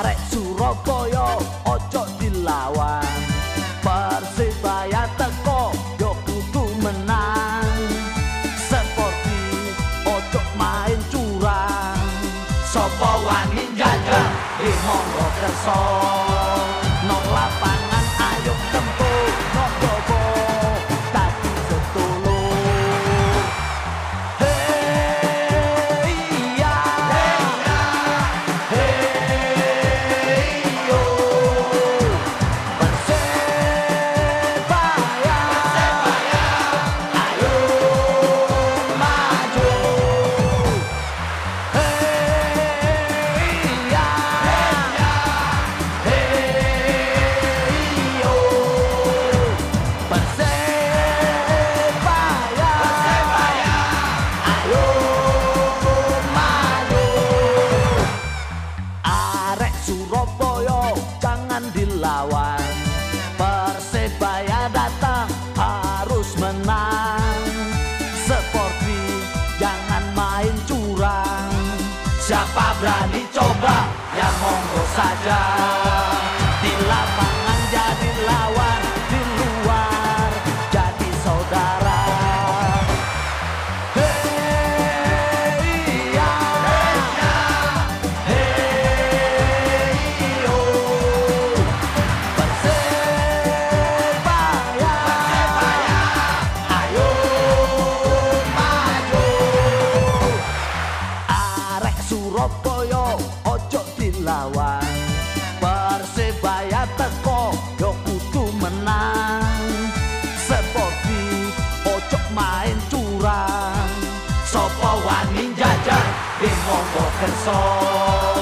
arek Surabaya ojo dilawan. Persibaya teko yo kudu menang. Seperti ojo main curang. Sopo wani gagah di monggo kersong 大家。 นินจาจ้าเด้งมองบอกกันสอ